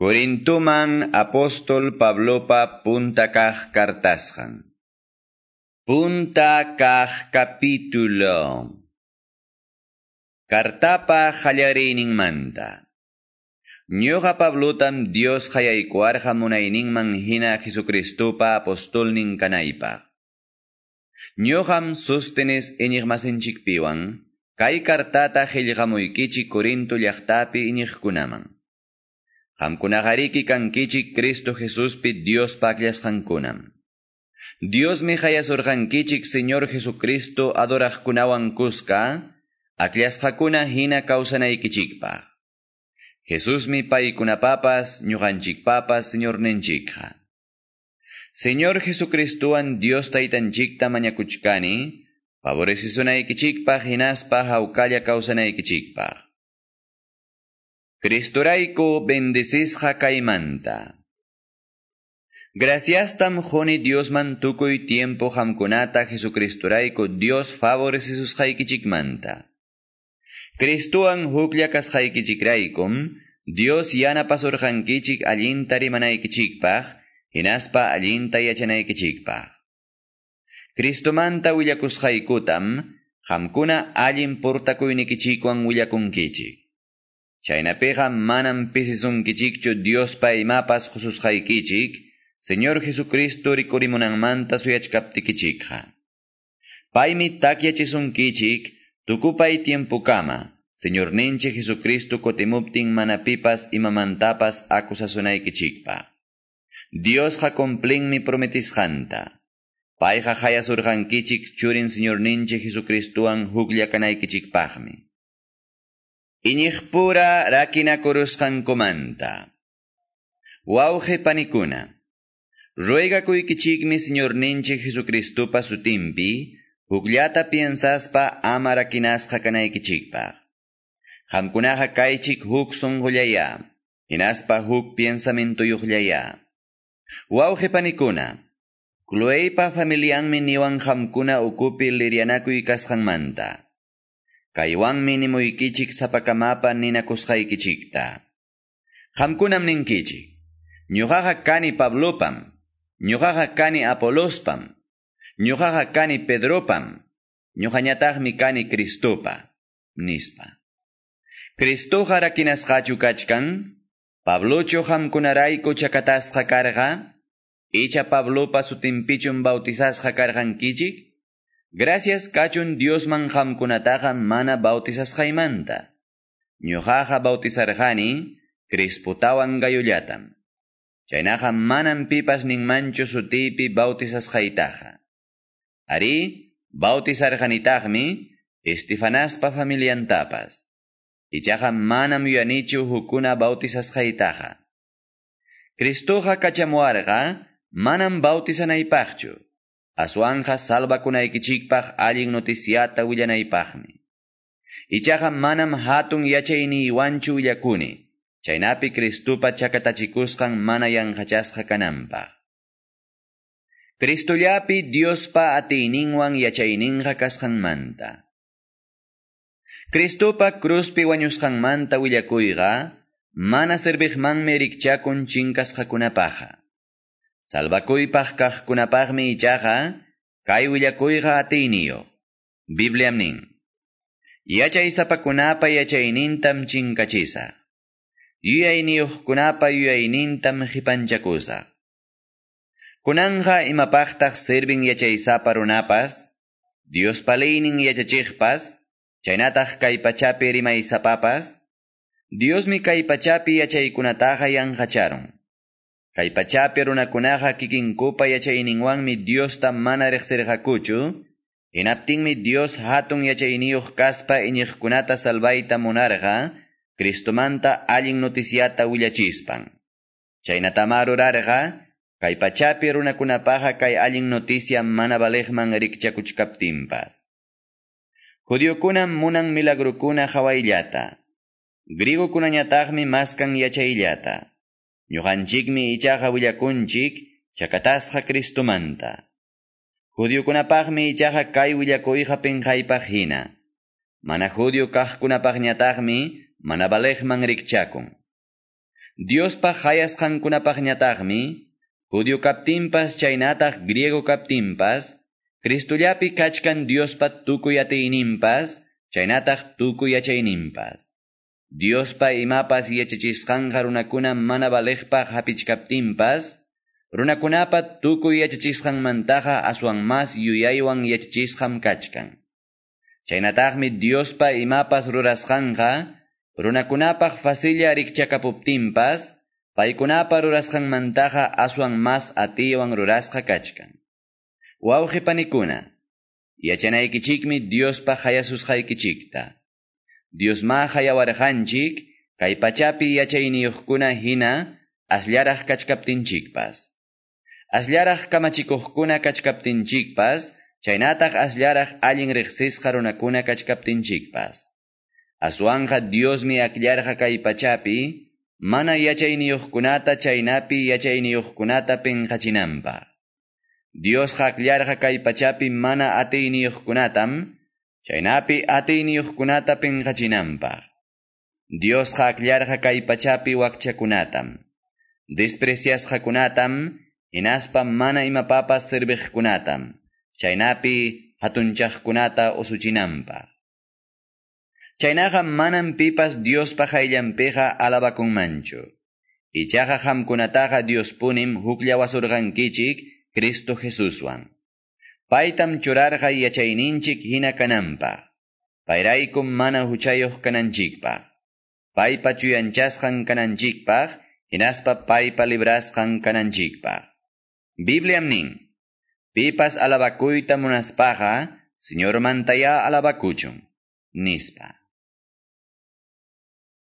Corintuman apóstol Pablopa punta kaj kartasjan. Punta kaj capítulo. Kartapa manta. Ñoqa Pablotam Dios hayaykuarqa munayninman hina Jesucristupa apostolnin kanaypaq. Ñoqam sustenes iñiqmasinchikpiwan, kay kartata qillqamuykichik Corinto llaqtapi iñiqkunaman. Hamkunagariki kankichik Cristo Jesuspi Dios kunam. Dios mi hayasurqankichik Señor Jesucristo adoraqkunawan kuska, hakuna hina kawsanaykichikpaq. Jesús mi paykunapapas, papas Señor nenchikha. Señor Jesucristuan Dios taytanchikta mañakuchkani, favorecisunaykichikpaq hinaspa hawkalla kawsanaykichikpaq. Cristoraico bendecisja caimanta. Gracias tam joni Dios y tiempo hamkunata Jesucristoraico Dios sus haikichikmanta. Cristuan hukllakas haikichikraikum, Dios yana pasurjankichik allintari manaikichikpaj, hinaspa allinta yachanaikichikpaj. Cristomanta willakushaikutam, hamkuna allin portakuynikichikwan willakunkichik. Chaynapiqa manam pisisunkichikchu Diospa imapas Kichik, Señor Jesucristo rikurimunanmanta suyachkaptikichikqa. Paymi takyachisunkichik, tukupay kama, Señor ninche Jesucristo kotimuptin manapipas imamantapas akusasunaykichikpa. Dios ha mi prometisjanta. Payja hayasurjankichik churin Señor ninche Jesucristuan hukllakanaykichikpaqmi. Iñiqpura rakina komanta. Wauje panikuna. Ruega kuikichikmi Señor ninche Jesucristupa sutimpi, Huglata piensaspa ama rakinasqa kanaykichikpaq. Hamkunaqa kaychik huk sunqullaya, hinaspa huk pensamientoyuqllaya. Wauje panikuna. Klueipa familianmi niwan hamkuna ukupi lirianakuy kasqanmanta. Kaywanmi nimuykichik sapakamapa ninakusqaykichikta. Qamkunam ninkichik. Ñuqaqa kani Pablopam, ñuqaqa kani Apolospam, ñuqaqa kani Pedropam, ñuqañataqmi kani Cristopa, nispa. Cristoqa rakinasqachu kachkan, Pablocho hamkunarayku chakatasqa karqa, icha Pablopa sutimpichun bautizasqa karqankichik, Gracias kachun Dios man hamkunataqa mana bautizasqaymanta. Ñuqaqa bautizarqani Crisputawan gayullatam. Chaynaqa manan pipas ninmanchu sutipi bautizasqaytaqa. Ari, bautizarqanitaqmi Estefanaspa familiantapas. Ichaqa manam yanichu hukuna bautizasqaytaqa. Cristoqa kachamuarqa manam bautizanaypaqchu. Aswanja salvakunaykichikpaq allin noticiata willanaypaqmi. Ichaqa manam hatun yachayniwanchu willakuni. Chaynapi Cristupa chakatachikusqan mana yanqachasqa kananpaq. Cristollapi Diospa atiyninwan yachayninqa kasqanmanta. Cristupa cruzpi wañusqanmanta willakuyqa, mana serviqmanmi rikchakun chinkasqakunapaqa. Salvakuypaq kaqkunapaqmi ichaqa kay willakuyqa atinio. Bibliam nin. Yachay sapakunapa yachaynintam chinkachisa. Yuyayniyuqkunapa yuyaynintam hipanchakusa. Kunanja imapaqtaq servin yachaysapa runapas, Dios paleynin yachachiqpas, chaynataq kay pachapi rimaysapapas, Diosmi kay pachapi yachaykunataqa. Kay pachapi runakunaqa kikinkupa yachayninwanmi Diosta mana riqsirqakuchu, mi Dios hatun yachayniyuq kaspa iñiqkunata salvayta munarqa, Cristomanta allin noticiata willachispan. Chaynatama rurarqa, kay pachapi runakunapaqa kay allin noticia mana valejman rikchakuchkaptinpas. Judiokunam munan milagrukuna hawayllata. Grigokunañataqmi maskan yachayllata. Ñuqanchikmi ichaqa willakunchik chakatasqa Cristumanta. Judiokunapaqmi ichaqa kay willakuyqa penqaypaq hina. Mana judio kaqkunapaqñataqmi mana balejman rikchakun. Diospa hayasqankunapaq ñataqmi, Judio kaptinpas chaynataq griego kaptinpas, Cristullapi kachkan Diospa tukuy atiyninpas, chaynataq tukuy yachayninpas. Diospa imapas yachachisqanqa runakuna mana valeqpaq hapichkaptinpas, runakunapa tukuy yachachisqanmantaqa aswan mas yuyaywan yachachisqam kachkan. Chaynataqmi Diospa imapas rurasqanqa, runakunapaq fasilla rikchakapuptinpas, paykunapa rurasqanmantaqa aswan mas atiwan rurasqa kachkan. Wawqipanikuna, yachanaykichikmi Diospa hayasusqaykichikta. Diosma hayawarqanchik, kay pachapi yachayniyuqkuna hina, aslllaraq kachkaptinchikpas. Aslllaraq kamachikuqkuna kachkaptinchikpas, chaynataq aslllaraq allin riqsisqa runakuna kachkaptinchikpas. Aswanqa Diosmi akllarqa kay pachapi, mana yachayniyuqkunata chaynapi yachayniyuqkunata penqachinanpaq. Dios haqllarqa kay pachapi mana atayniyuqkunatam, chaynapi atayniyuqkunata penqachinanpaq. Dios haqllarqa kay pachapi wakchakunatam, despreciasqakunatam, hinaspa mana imapapas sirviqkunatam, chaynapi hatunchaqkunata usuchinanpaq. Chaynaqa manam pipas Diospa hayllanpiqa alabakunmanchu. Ichaqa hamkunataqa Diospunim huklla wasurqankichik Cristo Jesuswan. Paytam churarqa yachayninchik hina kananpaq. Payraykum mana huchayuq kananchikpaq. Paypa chuyanchasqan kananchikpaq, hinaspa paypa librasqan kananchikpaq. Bibliam nin, pipas alabakuyta munaspaqa, Señor mantaya alabakuchun, nispa.